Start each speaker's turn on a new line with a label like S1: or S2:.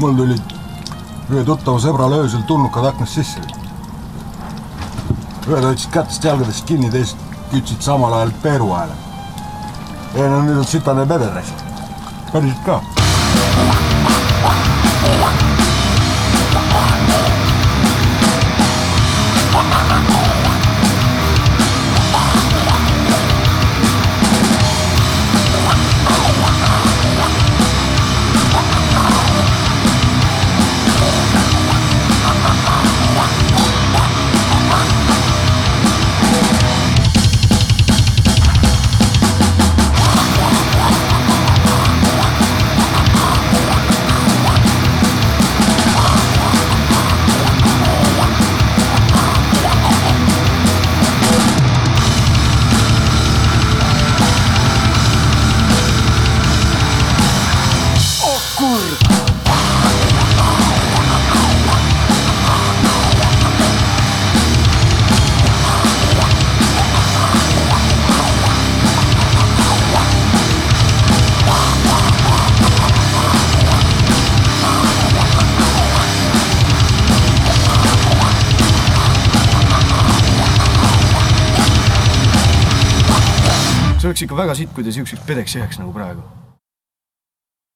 S1: mul tulid ühe tuttava sõbrale öösel tulnukad aknast sisse. ühed hoidsid kätest jalgadest kinni, teised kütsid samal ajal Peeru hääle. ei no nüüd on sitane peder, päriselt ka.
S2: See oleks ikka väga sitt, kui ta siukseks pedeks jääks nagu praegu